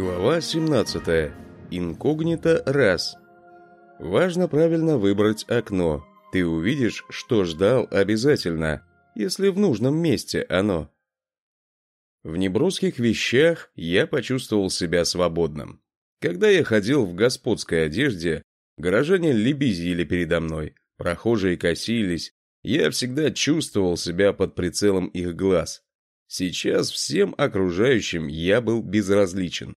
Глава 17. Инкогнито раз. Важно правильно выбрать окно. Ты увидишь, что ждал обязательно, если в нужном месте оно. В неброских вещах я почувствовал себя свободным. Когда я ходил в господской одежде, горожане лебезили передо мной, прохожие косились, я всегда чувствовал себя под прицелом их глаз. Сейчас всем окружающим я был безразличен.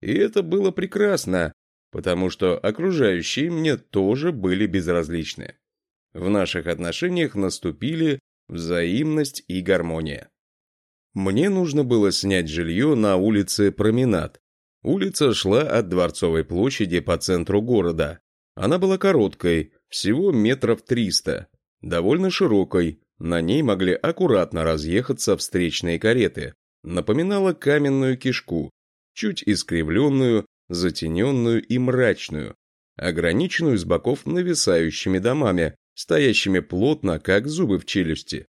И это было прекрасно, потому что окружающие мне тоже были безразличны. В наших отношениях наступили взаимность и гармония. Мне нужно было снять жилье на улице Променад. Улица шла от Дворцовой площади по центру города. Она была короткой, всего метров триста, довольно широкой, на ней могли аккуратно разъехаться встречные кареты. Напоминала каменную кишку, чуть искривленную, затененную и мрачную, ограниченную с боков нависающими домами, стоящими плотно, как зубы в челюсти.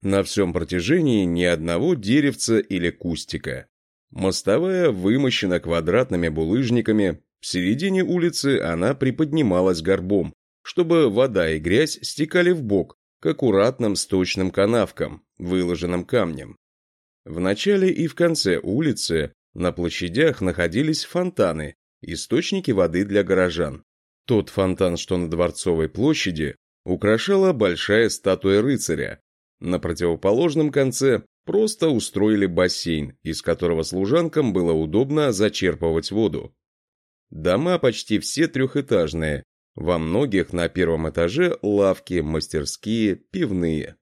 На всем протяжении ни одного деревца или кустика. Мостовая вымощена квадратными булыжниками, в середине улицы она приподнималась горбом, чтобы вода и грязь стекали в бок, к аккуратным сточным канавкам, выложенным камнем. В начале и в конце улицы на площадях находились фонтаны, источники воды для горожан. Тот фонтан, что на Дворцовой площади, украшала большая статуя рыцаря. На противоположном конце просто устроили бассейн, из которого служанкам было удобно зачерпывать воду. Дома почти все трехэтажные, во многих на первом этаже лавки, мастерские, пивные.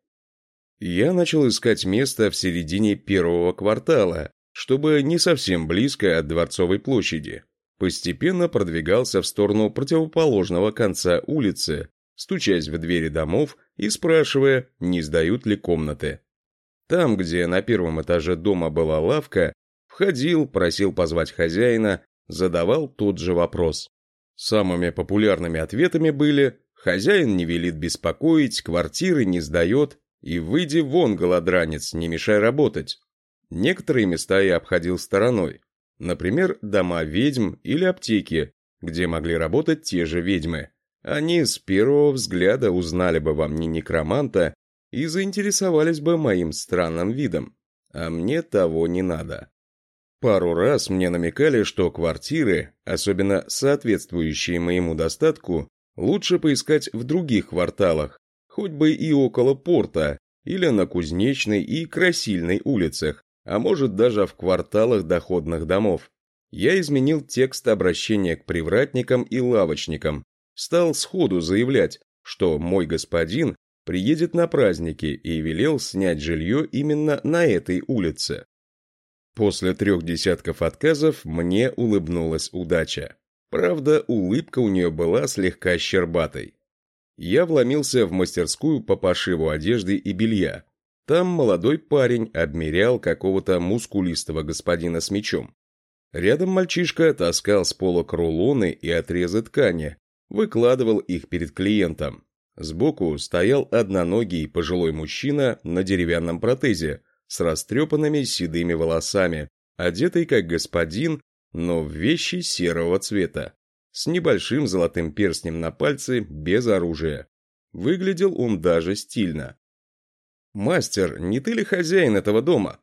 Я начал искать место в середине первого квартала, чтобы не совсем близко от Дворцовой площади. Постепенно продвигался в сторону противоположного конца улицы, стучась в двери домов и спрашивая, не сдают ли комнаты. Там, где на первом этаже дома была лавка, входил, просил позвать хозяина, задавал тот же вопрос. Самыми популярными ответами были «Хозяин не велит беспокоить, квартиры не сдает, и выйди вон, голодранец, не мешай работать». Некоторые места я обходил стороной. Например, дома ведьм или аптеки, где могли работать те же ведьмы. Они с первого взгляда узнали бы во мне некроманта и заинтересовались бы моим странным видом. А мне того не надо. Пару раз мне намекали, что квартиры, особенно соответствующие моему достатку, лучше поискать в других кварталах, хоть бы и около порта, или на Кузнечной и Красильной улицах, а может даже в кварталах доходных домов. Я изменил текст обращения к привратникам и лавочникам, стал сходу заявлять, что мой господин приедет на праздники и велел снять жилье именно на этой улице. После трех десятков отказов мне улыбнулась удача. Правда, улыбка у нее была слегка щербатой. Я вломился в мастерскую по пошиву одежды и белья. Там молодой парень обмерял какого-то мускулистого господина с мечом. Рядом мальчишка таскал с полок рулоны и отрезы ткани, выкладывал их перед клиентом. Сбоку стоял одноногий пожилой мужчина на деревянном протезе, с растрепанными седыми волосами, одетый как господин, но в вещи серого цвета, с небольшим золотым перстнем на пальце, без оружия. Выглядел он даже стильно. «Мастер, не ты ли хозяин этого дома?»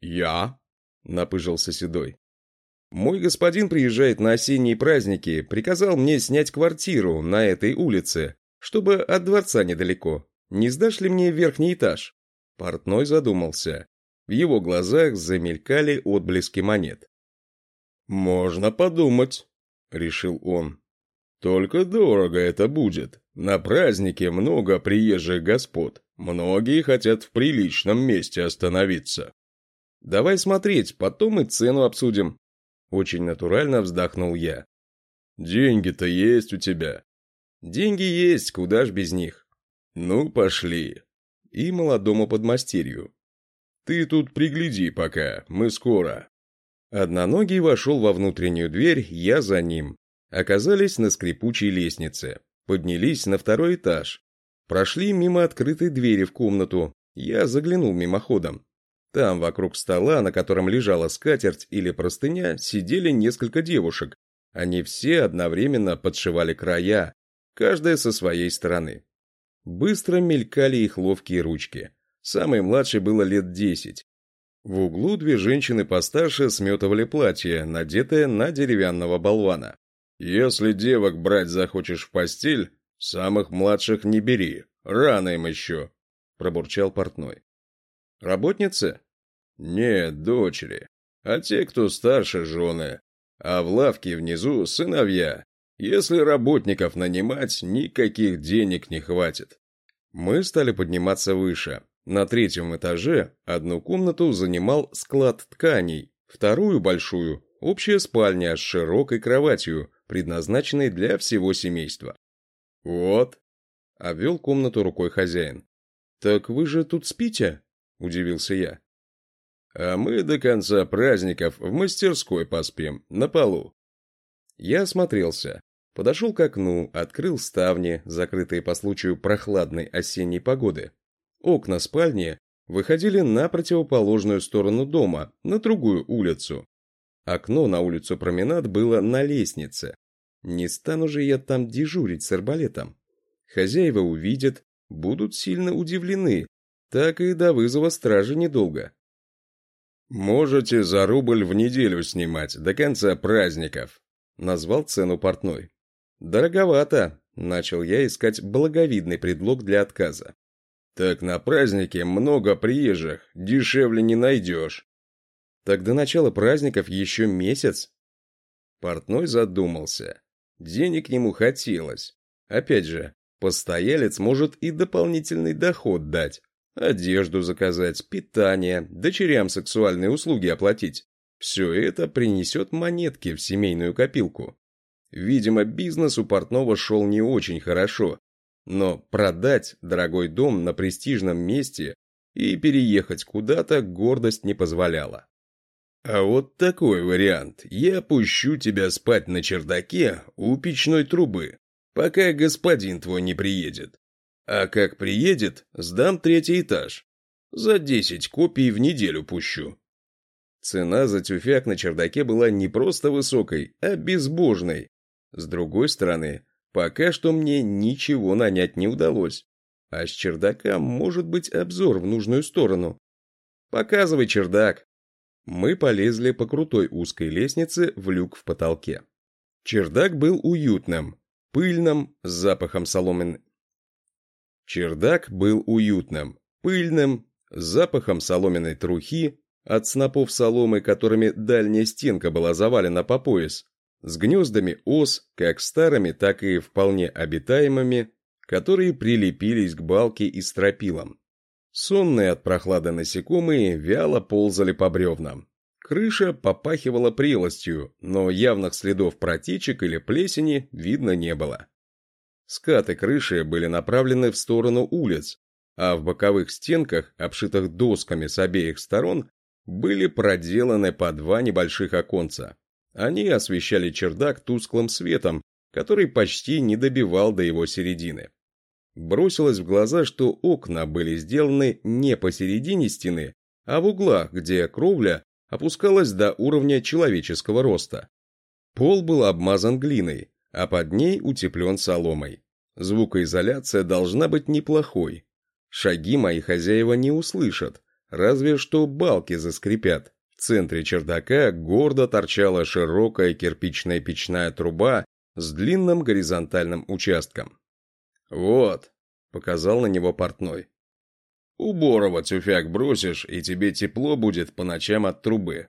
«Я», — напыжился Седой. «Мой господин приезжает на осенние праздники, приказал мне снять квартиру на этой улице, чтобы от дворца недалеко. Не сдашь ли мне верхний этаж?» Портной задумался. В его глазах замелькали отблески монет. «Можно подумать», — решил он. «Только дорого это будет. На празднике много приезжих господ. Многие хотят в приличном месте остановиться». «Давай смотреть, потом и цену обсудим». Очень натурально вздохнул я. «Деньги-то есть у тебя». «Деньги есть, куда ж без них». «Ну, пошли». И молодому подмастерью. Ты тут пригляди пока, мы скоро». Одноногий вошел во внутреннюю дверь, я за ним. Оказались на скрипучей лестнице. Поднялись на второй этаж. Прошли мимо открытой двери в комнату. Я заглянул мимоходом. Там, вокруг стола, на котором лежала скатерть или простыня, сидели несколько девушек. Они все одновременно подшивали края, каждая со своей стороны. Быстро мелькали их ловкие ручки. Самой младшей было лет десять. В углу две женщины постарше сметывали платье, надетое на деревянного болвана. «Если девок брать захочешь в постель, самых младших не бери, рано им еще», – пробурчал портной. «Работницы?» «Нет, дочери. А те, кто старше, жены. А в лавке внизу сыновья. Если работников нанимать, никаких денег не хватит». Мы стали подниматься выше. На третьем этаже одну комнату занимал склад тканей, вторую большую – общая спальня с широкой кроватью, предназначенной для всего семейства. «Вот», – обвел комнату рукой хозяин. «Так вы же тут спите?» – удивился я. «А мы до конца праздников в мастерской поспим, на полу». Я осмотрелся. Подошел к окну, открыл ставни, закрытые по случаю прохладной осенней погоды. Окна спальни выходили на противоположную сторону дома, на другую улицу. Окно на улицу Променад было на лестнице. Не стану же я там дежурить с арбалетом. Хозяева увидят, будут сильно удивлены. Так и до вызова стражи недолго. «Можете за рубль в неделю снимать, до конца праздников», — назвал цену портной. «Дороговато», — начал я искать благовидный предлог для отказа. Так на празднике много приезжих, дешевле не найдешь. Так до начала праздников еще месяц. Портной задумался. Денег ему хотелось. Опять же, постоялец может и дополнительный доход дать. Одежду заказать, питание, дочерям сексуальные услуги оплатить. Все это принесет монетки в семейную копилку. Видимо, бизнес у портного шел не очень хорошо, но продать дорогой дом на престижном месте и переехать куда-то гордость не позволяла. А вот такой вариант. Я пущу тебя спать на чердаке у печной трубы, пока господин твой не приедет. А как приедет, сдам третий этаж. За десять копий в неделю пущу. Цена за тюфяк на чердаке была не просто высокой, а безбожной. С другой стороны, Пока что мне ничего нанять не удалось. А с чердака может быть обзор в нужную сторону. Показывай чердак. Мы полезли по крутой узкой лестнице в люк в потолке. Чердак был уютным, пыльным, с запахом соломы. Чердак был уютным, пыльным, с запахом соломенной трухи, от снопов соломы, которыми дальняя стенка была завалена по пояс, с гнездами ос, как старыми, так и вполне обитаемыми, которые прилепились к балке и стропилам. Сонные от прохлады насекомые вяло ползали по бревнам. Крыша попахивала прелостью, но явных следов протечек или плесени видно не было. Скаты крыши были направлены в сторону улиц, а в боковых стенках, обшитых досками с обеих сторон, были проделаны по два небольших оконца. Они освещали чердак тусклым светом, который почти не добивал до его середины. Бросилось в глаза, что окна были сделаны не посередине стены, а в углах, где кровля опускалась до уровня человеческого роста. Пол был обмазан глиной, а под ней утеплен соломой. Звукоизоляция должна быть неплохой. Шаги мои хозяева не услышат, разве что балки заскрипят. В центре чердака гордо торчала широкая кирпичная печная труба с длинным горизонтальным участком. «Вот», — показал на него портной. «У тюфяк бросишь, и тебе тепло будет по ночам от трубы».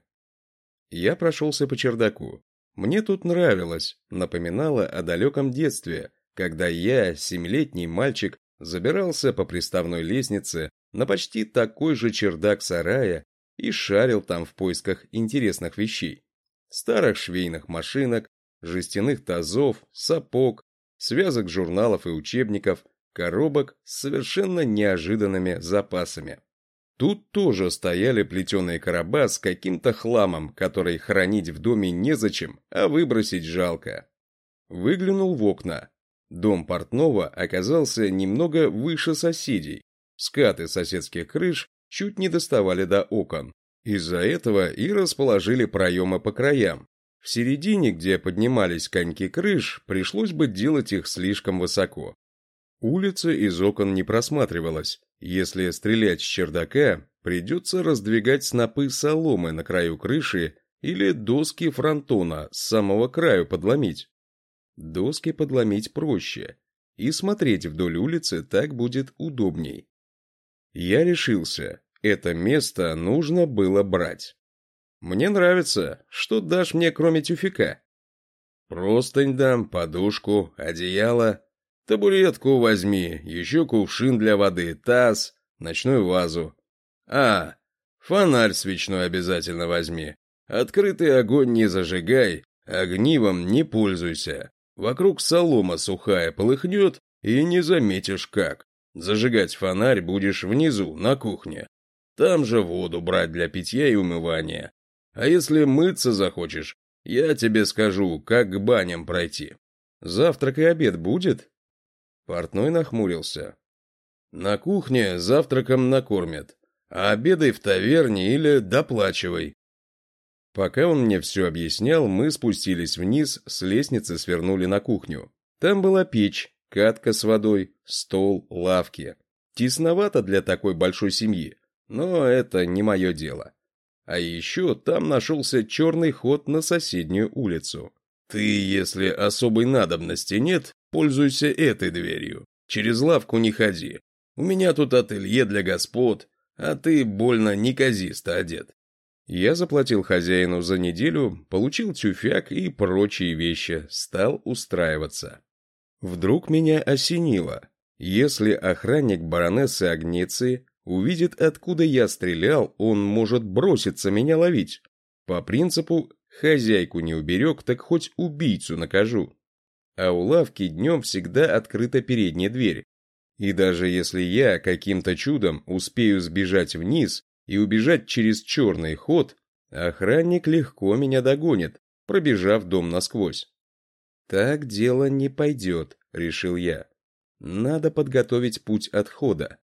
Я прошелся по чердаку. Мне тут нравилось, напоминало о далеком детстве, когда я, семилетний мальчик, забирался по приставной лестнице на почти такой же чердак сарая и шарил там в поисках интересных вещей. Старых швейных машинок, жестяных тазов, сапог, связок журналов и учебников, коробок с совершенно неожиданными запасами. Тут тоже стояли плетеные короба с каким-то хламом, который хранить в доме незачем, а выбросить жалко. Выглянул в окна. Дом портного оказался немного выше соседей. Скаты соседских крыш чуть не доставали до окон. Из-за этого и расположили проемы по краям. В середине, где поднимались коньки крыш, пришлось бы делать их слишком высоко. Улица из окон не просматривалась. Если стрелять с чердака, придется раздвигать снопы соломы на краю крыши или доски фронтона с самого краю подломить. Доски подломить проще, и смотреть вдоль улицы так будет удобней. Я решился, это место нужно было брать. Мне нравится, что дашь мне кроме тюфика? Простынь дам, подушку, одеяло, табуретку возьми, еще кувшин для воды, таз, ночную вазу. А, фонарь свечной обязательно возьми. Открытый огонь не зажигай, огнивом не пользуйся. Вокруг солома сухая полыхнет, и не заметишь как. Зажигать фонарь будешь внизу, на кухне. Там же воду брать для питья и умывания. А если мыться захочешь, я тебе скажу, как к баням пройти. Завтрак и обед будет? Портной нахмурился. На кухне завтраком накормят, а обедай в таверне или доплачивай. Пока он мне все объяснял, мы спустились вниз, с лестницы свернули на кухню. Там была печь, катка с водой, стол, лавки. Тесновато для такой большой семьи, но это не мое дело. А еще там нашелся черный ход на соседнюю улицу. Ты, если особой надобности нет, пользуйся этой дверью. Через лавку не ходи. У меня тут ателье для господ, а ты больно неказисто одет. Я заплатил хозяину за неделю, получил тюфяк и прочие вещи, стал устраиваться. Вдруг меня осенило. Если охранник баронессы Агнеции увидит, откуда я стрелял, он может броситься меня ловить. По принципу «хозяйку не уберег, так хоть убийцу накажу». А у лавки днем всегда открыта передняя дверь. И даже если я каким-то чудом успею сбежать вниз, и убежать через черный ход, охранник легко меня догонит, пробежав дом насквозь. «Так дело не пойдет», — решил я. «Надо подготовить путь отхода».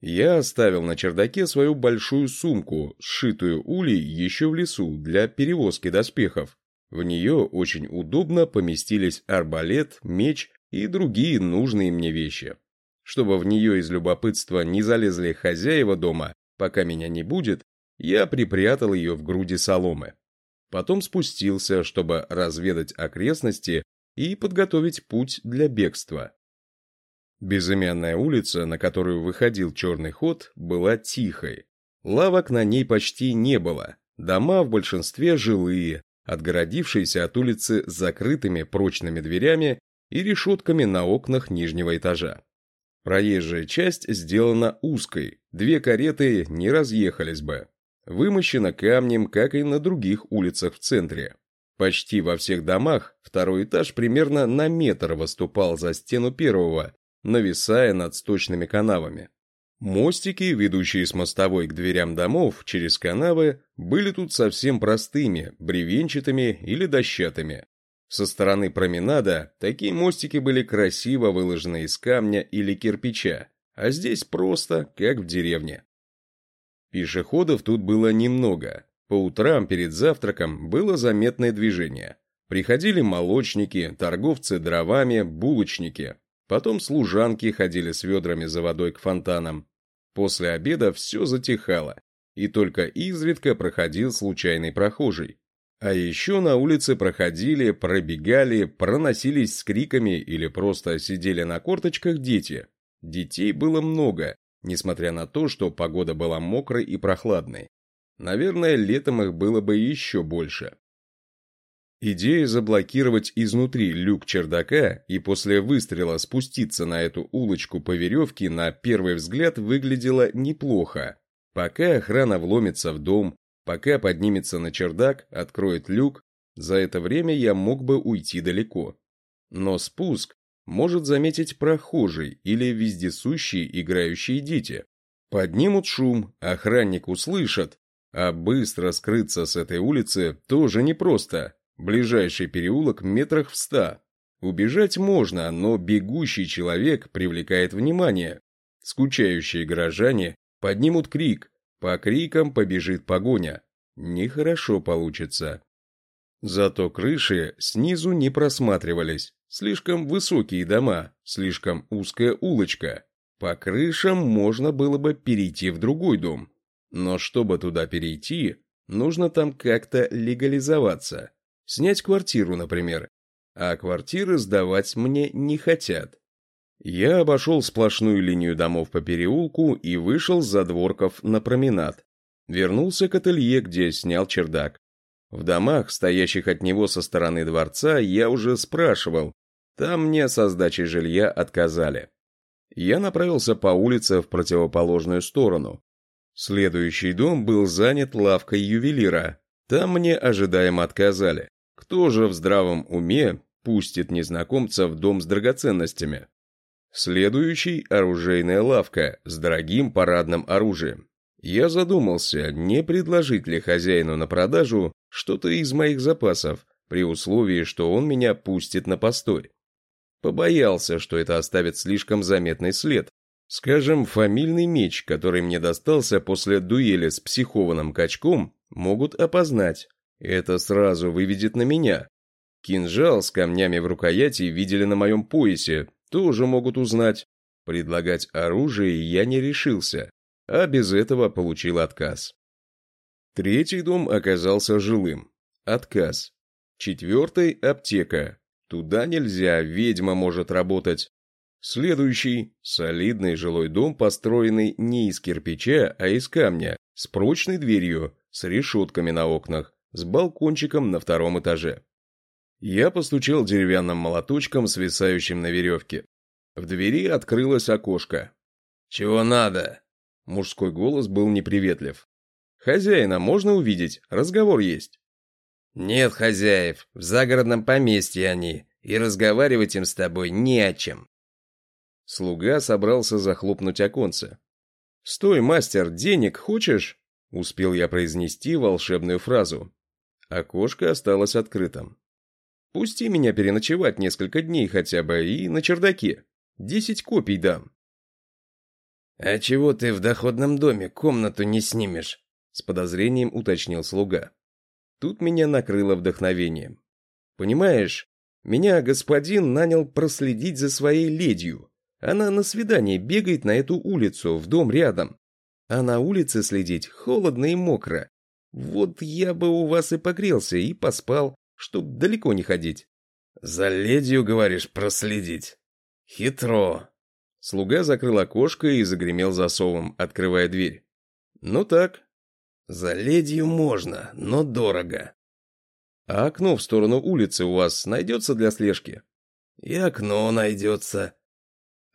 Я оставил на чердаке свою большую сумку, сшитую улей еще в лесу для перевозки доспехов. В нее очень удобно поместились арбалет, меч и другие нужные мне вещи. Чтобы в нее из любопытства не залезли хозяева дома, Пока меня не будет, я припрятал ее в груди соломы. Потом спустился, чтобы разведать окрестности и подготовить путь для бегства. Безымянная улица, на которую выходил черный ход, была тихой. Лавок на ней почти не было. Дома в большинстве жилые, отгородившиеся от улицы закрытыми прочными дверями и решетками на окнах нижнего этажа. Проезжая часть сделана узкой, две кареты не разъехались бы. Вымощена камнем, как и на других улицах в центре. Почти во всех домах второй этаж примерно на метр выступал за стену первого, нависая над сточными канавами. Мостики, ведущие с мостовой к дверям домов через канавы, были тут совсем простыми, бревенчатыми или дощатыми. Со стороны променада такие мостики были красиво выложены из камня или кирпича, а здесь просто, как в деревне. Пешеходов тут было немного. По утрам перед завтраком было заметное движение. Приходили молочники, торговцы дровами, булочники. Потом служанки ходили с ведрами за водой к фонтанам. После обеда все затихало, и только изредка проходил случайный прохожий. А еще на улице проходили, пробегали, проносились с криками или просто сидели на корточках дети. Детей было много, несмотря на то, что погода была мокрой и прохладной. Наверное, летом их было бы еще больше. Идея заблокировать изнутри люк чердака и после выстрела спуститься на эту улочку по веревке на первый взгляд выглядела неплохо. Пока охрана вломится в дом, Пока поднимется на чердак, откроет люк, за это время я мог бы уйти далеко. Но спуск может заметить прохожий или вездесущие играющие дети. Поднимут шум, охранник услышит, а быстро скрыться с этой улицы тоже непросто. Ближайший переулок метрах в ста. Убежать можно, но бегущий человек привлекает внимание. Скучающие горожане поднимут крик, По крикам побежит погоня. Нехорошо получится. Зато крыши снизу не просматривались. Слишком высокие дома, слишком узкая улочка. По крышам можно было бы перейти в другой дом. Но чтобы туда перейти, нужно там как-то легализоваться. Снять квартиру, например. А квартиры сдавать мне не хотят. Я обошел сплошную линию домов по переулку и вышел с задворков на променад. Вернулся к ателье, где снял чердак. В домах, стоящих от него со стороны дворца, я уже спрашивал. Там мне со сдачей жилья отказали. Я направился по улице в противоположную сторону. Следующий дом был занят лавкой ювелира. Там мне ожидаемо отказали. Кто же в здравом уме пустит незнакомца в дом с драгоценностями? Следующий – оружейная лавка с дорогим парадным оружием. Я задумался, не предложить ли хозяину на продажу что-то из моих запасов, при условии, что он меня пустит на постой. Побоялся, что это оставит слишком заметный след. Скажем, фамильный меч, который мне достался после дуэли с психованным качком, могут опознать. Это сразу выведет на меня. Кинжал с камнями в рукояти видели на моем поясе, тоже могут узнать. Предлагать оружие я не решился, а без этого получил отказ. Третий дом оказался жилым. Отказ. Четвертый – аптека. Туда нельзя, ведьма может работать. Следующий – солидный жилой дом, построенный не из кирпича, а из камня, с прочной дверью, с решетками на окнах, с балкончиком на втором этаже. Я постучал деревянным молоточком, свисающим на веревке. В двери открылось окошко. «Чего надо?» Мужской голос был неприветлив. «Хозяина можно увидеть? Разговор есть». «Нет хозяев, в загородном поместье они, и разговаривать им с тобой не о чем». Слуга собрался захлопнуть оконце. «Стой, мастер, денег хочешь?» Успел я произнести волшебную фразу. Окошко осталось открытым. Пусти меня переночевать несколько дней хотя бы и на чердаке. Десять копий дам. А чего ты в доходном доме комнату не снимешь? С подозрением уточнил слуга. Тут меня накрыло вдохновением. Понимаешь, меня господин нанял проследить за своей ледью. Она на свидание бегает на эту улицу, в дом рядом. А на улице следить холодно и мокро. Вот я бы у вас и погрелся, и поспал, чтоб далеко не ходить. За ледью, говоришь, проследить? Хитро. Слуга закрыл окошко и загремел засовом, открывая дверь. Ну так. За ледью можно, но дорого. А окно в сторону улицы у вас найдется для слежки? И окно найдется.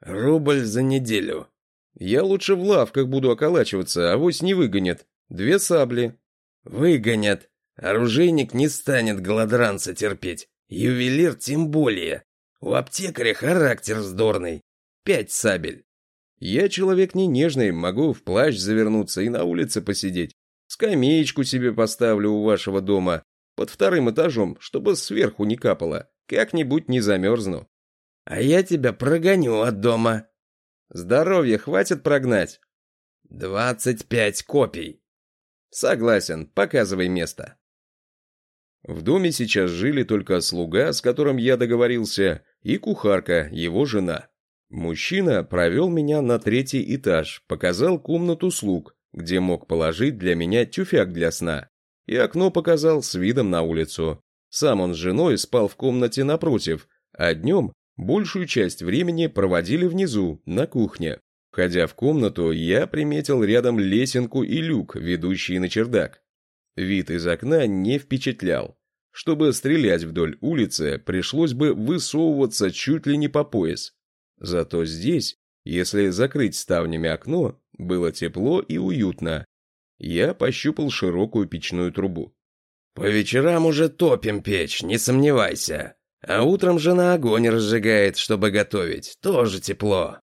Рубль за неделю. Я лучше в лавках буду околачиваться, а вось не выгонят. Две сабли. Выгонят. Оружейник не станет голодранца терпеть. Ювелир тем более. У аптекаря характер вздорный. Пять сабель. Я человек не нежный, могу в плащ завернуться и на улице посидеть. Скамеечку себе поставлю у вашего дома, под вторым этажом, чтобы сверху не капало. Как-нибудь не замерзну. А я тебя прогоню от дома. Здоровья хватит прогнать. Двадцать пять копий. Согласен, показывай место. В доме сейчас жили только слуга, с которым я договорился, и кухарка, его жена. Мужчина провел меня на третий этаж, показал комнату слуг, где мог положить для меня тюфяк для сна, и окно показал с видом на улицу. Сам он с женой спал в комнате напротив, а днем большую часть времени проводили внизу, на кухне. Входя в комнату, я приметил рядом лесенку и люк, ведущие на чердак. Вид из окна не впечатлял. Чтобы стрелять вдоль улицы, пришлось бы высовываться чуть ли не по пояс. Зато здесь, если закрыть ставнями окно, было тепло и уютно. Я пощупал широкую печную трубу. «По вечерам уже топим печь, не сомневайся. А утром жена огонь разжигает, чтобы готовить. Тоже тепло».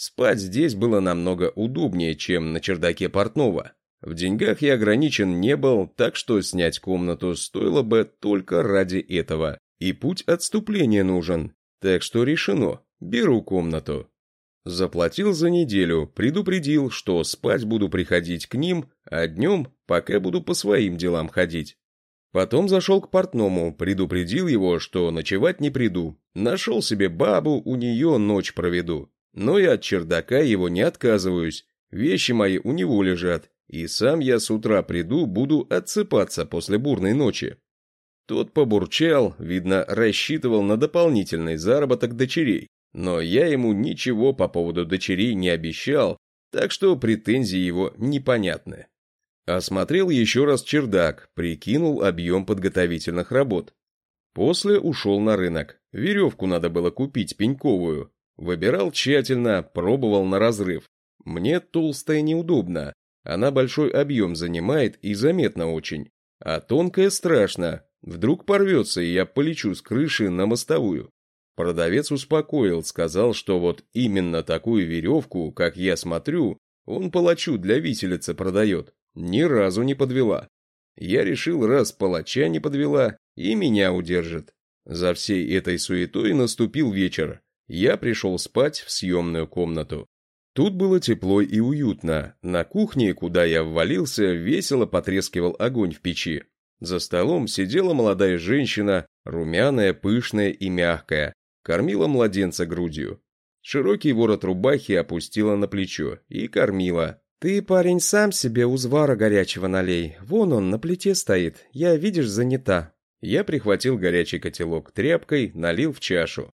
Спать здесь было намного удобнее, чем на чердаке портного. В деньгах я ограничен не был, так что снять комнату стоило бы только ради этого. И путь отступления нужен. Так что решено, беру комнату. Заплатил за неделю, предупредил, что спать буду приходить к ним, а днем пока буду по своим делам ходить. Потом зашел к портному, предупредил его, что ночевать не приду. Нашел себе бабу, у нее ночь проведу. Но и от чердака его не отказываюсь. Вещи мои у него лежат, и сам я с утра приду, буду отсыпаться после бурной ночи. Тот побурчал, видно, рассчитывал на дополнительный заработок дочерей. Но я ему ничего по поводу дочерей не обещал, так что претензии его непонятны. Осмотрел еще раз чердак, прикинул объем подготовительных работ. После ушел на рынок. Веревку надо было купить пеньковую. Выбирал тщательно, пробовал на разрыв. Мне толстая неудобно. Она большой объем занимает и заметно очень. А тонкая страшно. Вдруг порвется, и я полечу с крыши на мостовую. Продавец успокоил, сказал, что вот именно такую веревку, как я смотрю, он палачу для виселицы продает. Ни разу не подвела. Я решил, раз палача не подвела, и меня удержит. За всей этой суетой наступил вечер. Я пришел спать в съемную комнату. Тут было тепло и уютно. На кухне, куда я ввалился, весело потрескивал огонь в печи. За столом сидела молодая женщина, румяная, пышная и мягкая, Кормила младенца грудью. Широкий ворот рубахи опустила на плечо и кормила. «Ты, парень, сам себе узвара горячего налей. Вон он, на плите стоит. Я, видишь, занята». Я прихватил горячий котелок тряпкой, налил в чашу.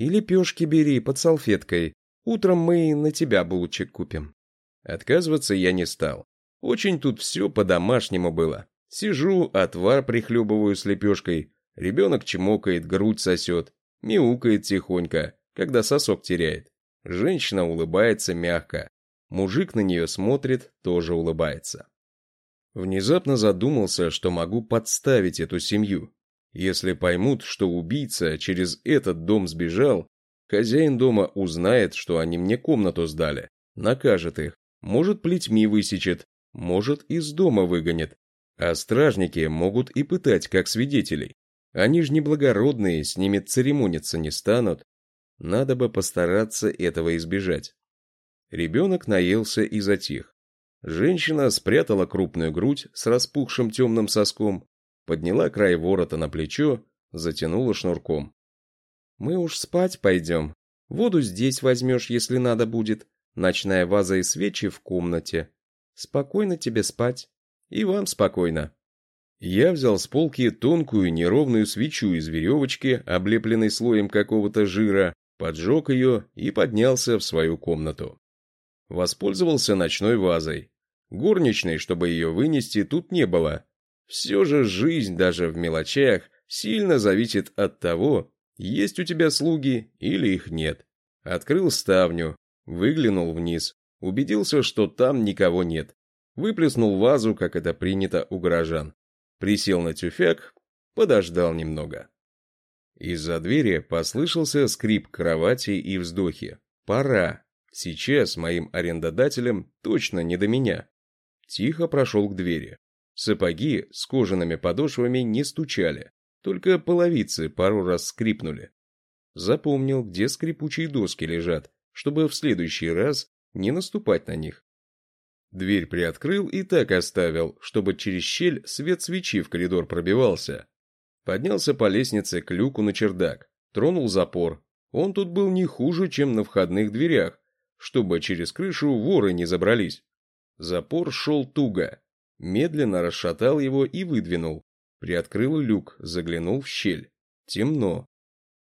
«И лепешки бери под салфеткой. Утром мы на тебя булочек купим». Отказываться я не стал. Очень тут все по-домашнему было. Сижу, отвар прихлебываю с лепешкой. Ребенок чмокает, грудь сосет. Мяукает тихонько, когда сосок теряет. Женщина улыбается мягко. Мужик на нее смотрит, тоже улыбается. Внезапно задумался, что могу подставить эту семью. Если поймут, что убийца через этот дом сбежал, хозяин дома узнает, что они мне комнату сдали, накажет их, может плетьми высечет, может из дома выгонит, а стражники могут и пытать как свидетелей. Они же неблагородные, с ними церемониться не станут. Надо бы постараться этого избежать. Ребенок наелся и затих. Женщина спрятала крупную грудь с распухшим темным соском, подняла край ворота на плечо, затянула шнурком. «Мы уж спать пойдем. Воду здесь возьмешь, если надо будет. Ночная ваза и свечи в комнате. Спокойно тебе спать. И вам спокойно». Я взял с полки тонкую неровную свечу из веревочки, облепленной слоем какого-то жира, поджег ее и поднялся в свою комнату. Воспользовался ночной вазой. Горничной, чтобы ее вынести, тут не было. Все же жизнь даже в мелочах сильно зависит от того, есть у тебя слуги или их нет. Открыл ставню, выглянул вниз, убедился, что там никого нет. Выплеснул вазу, как это принято у горожан. Присел на тюфяк, подождал немного. Из-за двери послышался скрип кровати и вздохи. «Пора. Сейчас моим арендодателям точно не до меня». Тихо прошел к двери. Сапоги с кожаными подошвами не стучали, только половицы пару раз скрипнули. Запомнил, где скрипучие доски лежат, чтобы в следующий раз не наступать на них. Дверь приоткрыл и так оставил, чтобы через щель свет свечи в коридор пробивался. Поднялся по лестнице к люку на чердак, тронул запор. Он тут был не хуже, чем на входных дверях, чтобы через крышу воры не забрались. Запор шел туго. Медленно расшатал его и выдвинул. Приоткрыл люк, заглянул в щель. Темно.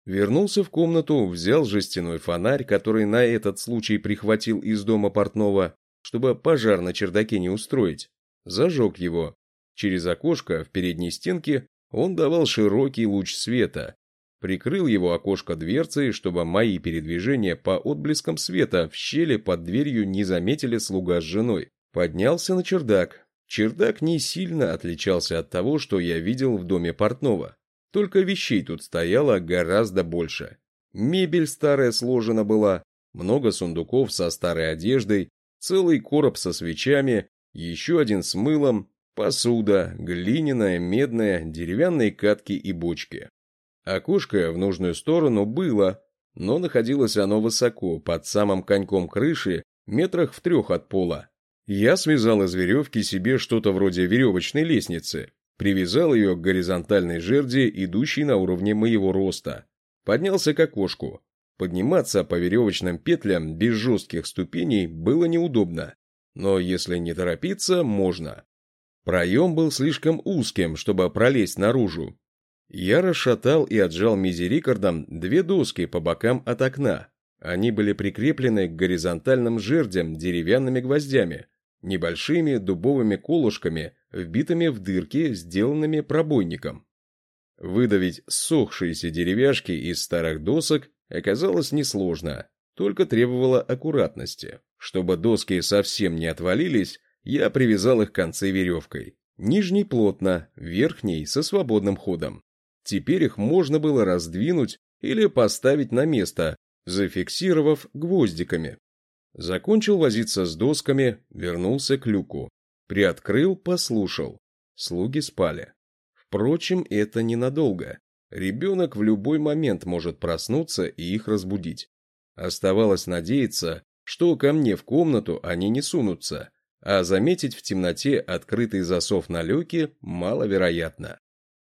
Вернулся в комнату, взял жестяной фонарь, который на этот случай прихватил из дома портного, чтобы пожар на чердаке не устроить. Зажег его. Через окошко в передней стенке он давал широкий луч света. Прикрыл его окошко дверцей, чтобы мои передвижения по отблескам света в щели под дверью не заметили слуга с женой. Поднялся на чердак. Чердак не сильно отличался от того, что я видел в доме портного. Только вещей тут стояло гораздо больше. Мебель старая сложена была, много сундуков со старой одеждой, целый короб со свечами, еще один с мылом, посуда, глиняная, медная, деревянные катки и бочки. Окошко в нужную сторону было, но находилось оно высоко, под самым коньком крыши, метрах в трех от пола. Я связал из веревки себе что-то вроде веревочной лестницы, привязал ее к горизонтальной жерди, идущей на уровне моего роста. Поднялся к окошку. Подниматься по веревочным петлям без жестких ступеней было неудобно, но если не торопиться, можно. Проем был слишком узким, чтобы пролезть наружу. Я расшатал и отжал мизерикордом две доски по бокам от окна. Они были прикреплены к горизонтальным жердям деревянными гвоздями, небольшими дубовыми колышками, вбитыми в дырки, сделанными пробойником. Выдавить сохшиеся деревяшки из старых досок оказалось несложно, только требовало аккуратности. Чтобы доски совсем не отвалились, я привязал их концы веревкой. Нижний плотно, верхний со свободным ходом. Теперь их можно было раздвинуть или поставить на место, зафиксировав гвоздиками. Закончил возиться с досками, вернулся к люку. Приоткрыл, послушал. Слуги спали. Впрочем, это ненадолго. Ребенок в любой момент может проснуться и их разбудить. Оставалось надеяться, что ко мне в комнату они не сунутся, а заметить в темноте открытый засов на люке маловероятно.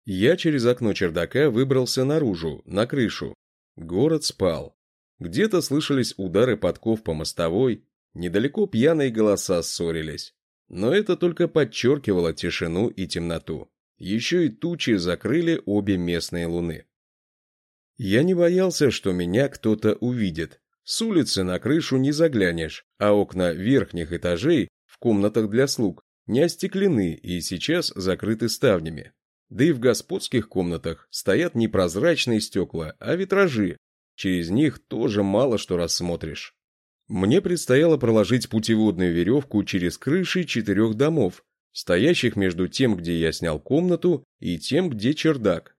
Я через окно чердака выбрался наружу, на крышу. Город спал. Где-то слышались удары подков по мостовой, недалеко пьяные голоса ссорились. Но это только подчеркивало тишину и темноту. Еще и тучи закрыли обе местные луны. Я не боялся, что меня кто-то увидит. С улицы на крышу не заглянешь, а окна верхних этажей в комнатах для слуг не остеклены и сейчас закрыты ставнями. Да и в господских комнатах стоят не прозрачные стекла, а витражи. Через них тоже мало что рассмотришь. Мне предстояло проложить путеводную веревку через крыши четырех домов, стоящих между тем, где я снял комнату, и тем, где чердак.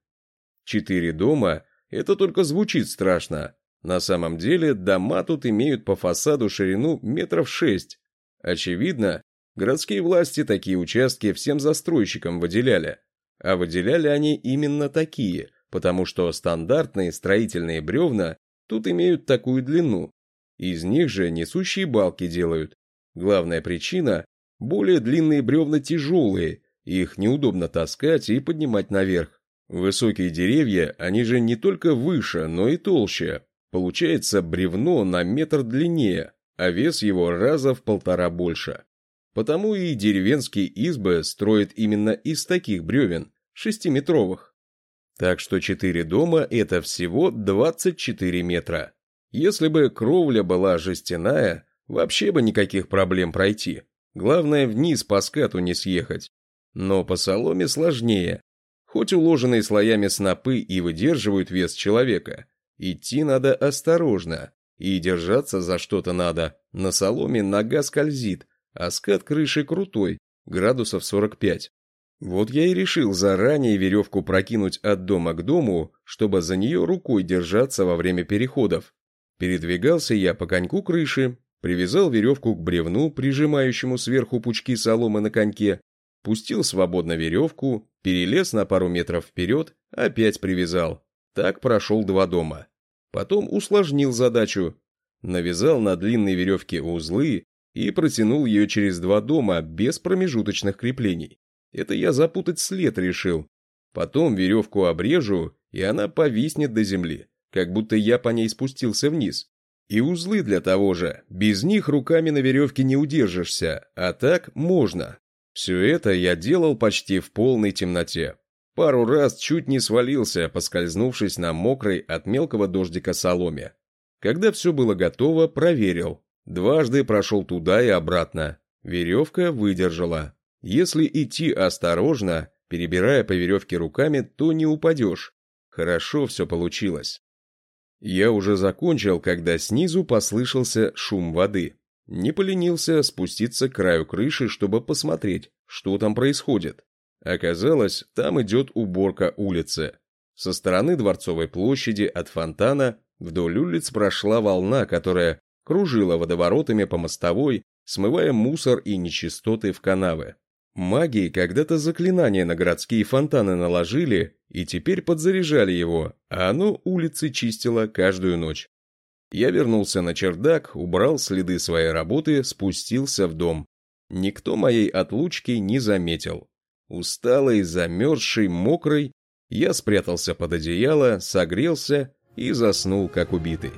Четыре дома – это только звучит страшно, на самом деле дома тут имеют по фасаду ширину метров шесть. Очевидно, городские власти такие участки всем застройщикам выделяли. А выделяли они именно такие, потому что стандартные строительные бревна тут имеют такую длину. Из них же несущие балки делают. Главная причина – более длинные бревна тяжелые, их неудобно таскать и поднимать наверх. Высокие деревья, они же не только выше, но и толще, Получается бревно на метр длиннее, а вес его раза в полтора больше. Потому и деревенские избы строят именно из таких бревен, шестиметровых. Так что четыре дома – это всего 24 метра. Если бы кровля была жестяная, вообще бы никаких проблем пройти. Главное вниз по скату не съехать. Но по соломе сложнее. Хоть уложенные слоями снопы и выдерживают вес человека, Идти надо осторожно, и держаться за что-то надо. На соломе нога скользит, а скат крыши крутой, градусов 45. Вот я и решил заранее веревку прокинуть от дома к дому, чтобы за нее рукой держаться во время переходов. Передвигался я по коньку крыши, привязал веревку к бревну, прижимающему сверху пучки соломы на коньке, пустил свободно веревку, перелез на пару метров вперед, опять привязал. Так прошел два дома. Потом усложнил задачу. Навязал на длинной веревке узлы и протянул ее через два дома без промежуточных креплений. Это я запутать след решил. Потом веревку обрежу, и она повиснет до земли, как будто я по ней спустился вниз. И узлы для того же. Без них руками на веревке не удержишься, а так можно. Все это я делал почти в полной темноте. Пару раз чуть не свалился, поскользнувшись на мокрой от мелкого дождика соломе. Когда все было готово, проверил. Дважды прошел туда и обратно. Веревка выдержала. Если идти осторожно, перебирая по веревке руками, то не упадешь. Хорошо все получилось. Я уже закончил, когда снизу послышался шум воды. Не поленился спуститься к краю крыши, чтобы посмотреть, что там происходит. Оказалось, там идет уборка улицы. Со стороны Дворцовой площади от фонтана вдоль улиц прошла волна, которая кружила водоворотами по мостовой, смывая мусор и нечистоты в канавы. Маги когда-то заклинание на городские фонтаны наложили и теперь подзаряжали его, а оно улицы чистило каждую ночь. Я вернулся на чердак, убрал следы своей работы, спустился в дом. Никто моей отлучки не заметил. Усталый, замерзший, мокрый, я спрятался под одеяло, согрелся и заснул, как убитый.